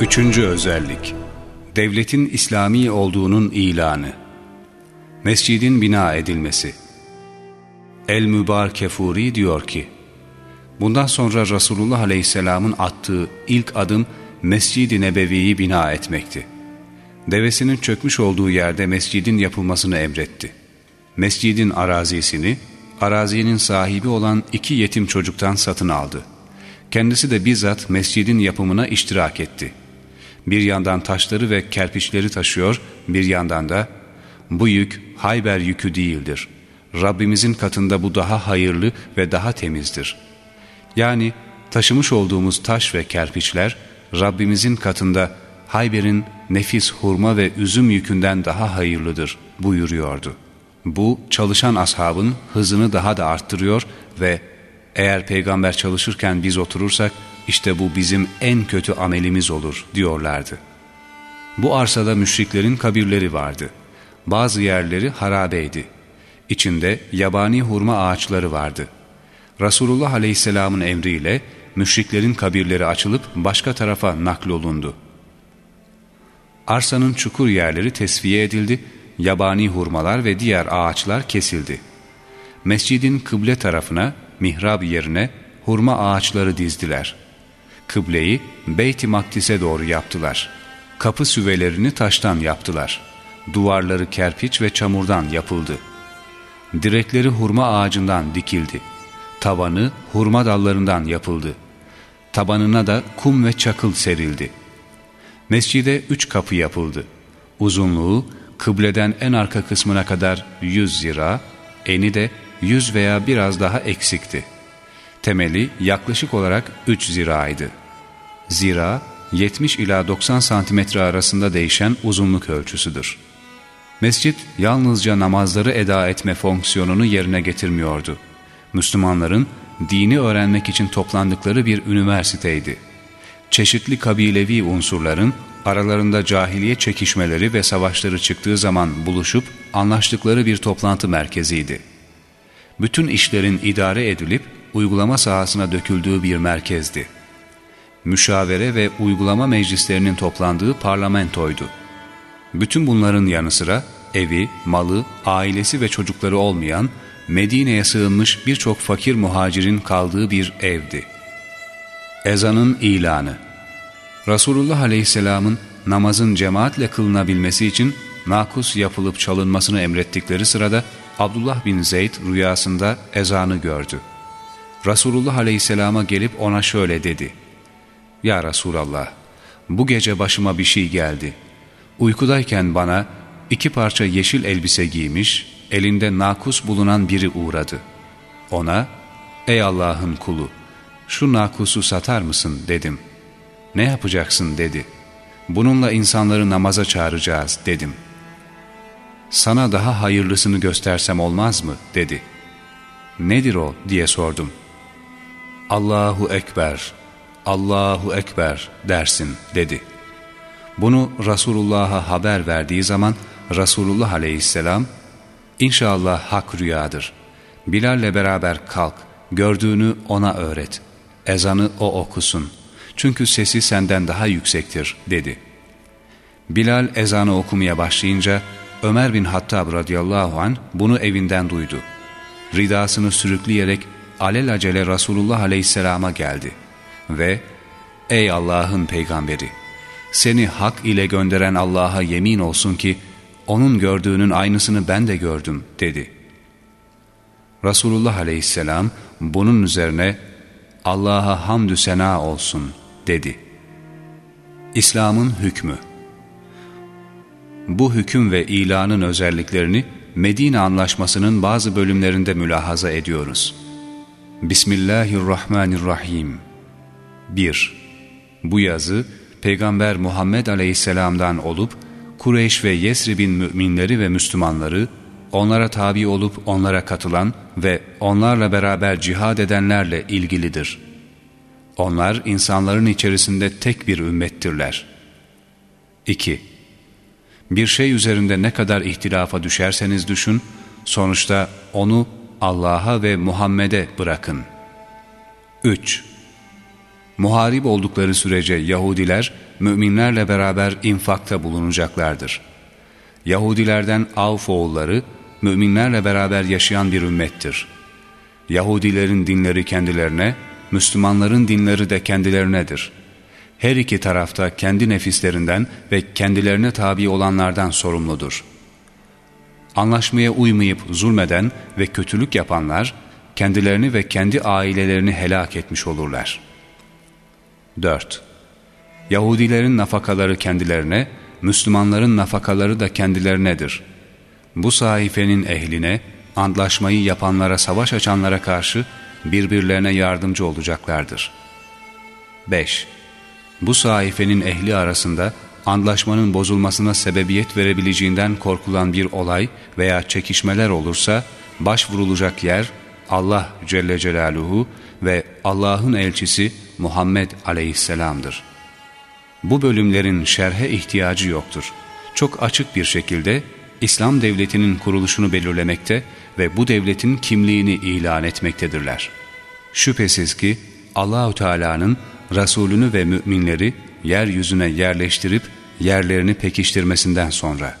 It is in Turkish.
Üçüncü özellik Devletin İslami olduğunun ilanı Mescidin bina edilmesi El-Mübarkefuri diyor ki Bundan sonra Resulullah Aleyhisselam'ın attığı ilk adım Mescid-i Nebevi'yi bina etmekti. Devesinin çökmüş olduğu yerde mescidin yapılmasını emretti. Mescidin arazisini, arazinin sahibi olan iki yetim çocuktan satın aldı. Kendisi de bizzat mescidin yapımına iştirak etti. Bir yandan taşları ve kerpiçleri taşıyor, bir yandan da bu yük Hayber yükü değildir. Rabbimizin katında bu daha hayırlı ve daha temizdir. Yani taşımış olduğumuz taş ve kerpiçler Rabbimizin katında Hayber'in nefis hurma ve üzüm yükünden daha hayırlıdır buyuruyordu. Bu çalışan ashabın hızını daha da arttırıyor ve eğer peygamber çalışırken biz oturursak işte bu bizim en kötü amelimiz olur diyorlardı. Bu arsada müşriklerin kabirleri vardı. Bazı yerleri harabeydi. İçinde yabani hurma ağaçları vardı. Resulullah Aleyhisselam'ın emriyle müşriklerin kabirleri açılıp başka tarafa naklolundu. Arsanın çukur yerleri tesviye edildi, yabani hurmalar ve diğer ağaçlar kesildi. Mescidin kıble tarafına, mihrab yerine hurma ağaçları dizdiler. Kıbleyi Beyt-i Makdis'e doğru yaptılar. Kapı süvelerini taştan yaptılar. Duvarları kerpiç ve çamurdan yapıldı. Direkleri hurma ağacından dikildi. Tavanı hurma dallarından yapıldı. Tabanına da kum ve çakıl serildi. Mescide üç kapı yapıldı. Uzunluğu kıbleden en arka kısmına kadar yüz zira, eni de yüz veya biraz daha eksikti. Temeli yaklaşık olarak üç ziraydı. Zira 70 ila 90 santimetre arasında değişen uzunluk ölçüsüdür. Mescit yalnızca namazları eda etme fonksiyonunu yerine getirmiyordu. Müslümanların dini öğrenmek için toplandıkları bir üniversiteydi. Çeşitli kabilevi unsurların aralarında cahiliye çekişmeleri ve savaşları çıktığı zaman buluşup anlaştıkları bir toplantı merkeziydi. Bütün işlerin idare edilip uygulama sahasına döküldüğü bir merkezdi. Müşavere ve uygulama meclislerinin toplandığı parlamentoydu. Bütün bunların yanı sıra evi, malı, ailesi ve çocukları olmayan Medine'ye sığınmış birçok fakir muhacirin kaldığı bir evdi. Ezanın ilanı Resulullah Aleyhisselam'ın namazın cemaatle kılınabilmesi için nakus yapılıp çalınmasını emrettikleri sırada Abdullah bin Zeyd rüyasında ezanı gördü. Resulullah Aleyhisselam'a gelip ona şöyle dedi. Ya Resulallah, bu gece başıma bir şey geldi. Uykudayken bana iki parça yeşil elbise giymiş, elinde nakus bulunan biri uğradı. Ona, ''Ey Allah'ın kulu, şu nakusu satar mısın?'' dedim. ''Ne yapacaksın?'' dedi. ''Bununla insanları namaza çağıracağız.'' dedim. ''Sana daha hayırlısını göstersem olmaz mı?'' dedi. ''Nedir o?'' diye sordum. ''Allahu Ekber, Allahu Ekber dersin.'' dedi. Bunu Resulullah'a haber verdiği zaman Resulullah aleyhisselam İnşallah hak rüyadır. Bilal'le beraber kalk, gördüğünü ona öğret. Ezanı o okusun. Çünkü sesi senden daha yüksektir, dedi. Bilal ezanı okumaya başlayınca Ömer bin Hattab radıyallahu an bunu evinden duydu. Ridasını sürükleyerek alelacele Resulullah aleyhisselama geldi. Ve ''Ey Allah'ın peygamberi! Seni hak ile gönderen Allah'a yemin olsun ki onun gördüğünün aynısını ben de gördüm dedi. Resulullah aleyhisselam bunun üzerine Allah'a hamdü sena olsun dedi. İslam'ın hükmü Bu hüküm ve ilanın özelliklerini Medine Anlaşması'nın bazı bölümlerinde mülahaza ediyoruz. Bismillahirrahmanirrahim 1. Bu yazı Peygamber Muhammed Aleyhisselam'dan olup Kureyş ve Yesrib'in müminleri ve Müslümanları, onlara tabi olup onlara katılan ve onlarla beraber cihad edenlerle ilgilidir. Onlar insanların içerisinde tek bir ümmettirler. 2. Bir şey üzerinde ne kadar ihtilafa düşerseniz düşün, sonuçta onu Allah'a ve Muhammed'e bırakın. 3. Muharip oldukları sürece Yahudiler, müminlerle beraber infakta bulunacaklardır. Yahudilerden Avf oğulları, müminlerle beraber yaşayan bir ümmettir. Yahudilerin dinleri kendilerine, Müslümanların dinleri de kendilerinedir. Her iki tarafta kendi nefislerinden ve kendilerine tabi olanlardan sorumludur. Anlaşmaya uymayıp zulmeden ve kötülük yapanlar, kendilerini ve kendi ailelerini helak etmiş olurlar. 4. Yahudilerin nafakaları kendilerine, Müslümanların nafakaları da kendilerinedir. Bu sayfenin ehline, antlaşmayı yapanlara, savaş açanlara karşı birbirlerine yardımcı olacaklardır. 5. Bu sayfenin ehli arasında antlaşmanın bozulmasına sebebiyet verebileceğinden korkulan bir olay veya çekişmeler olursa başvurulacak yer Allah Celle Celaluhu ve Allah'ın elçisi Muhammed Aleyhisselam'dır. Bu bölümlerin şerhe ihtiyacı yoktur. Çok açık bir şekilde İslam devletinin kuruluşunu belirlemekte ve bu devletin kimliğini ilan etmektedirler. Şüphesiz ki Allahü Teala'nın Resulünü ve müminleri yeryüzüne yerleştirip yerlerini pekiştirmesinden sonra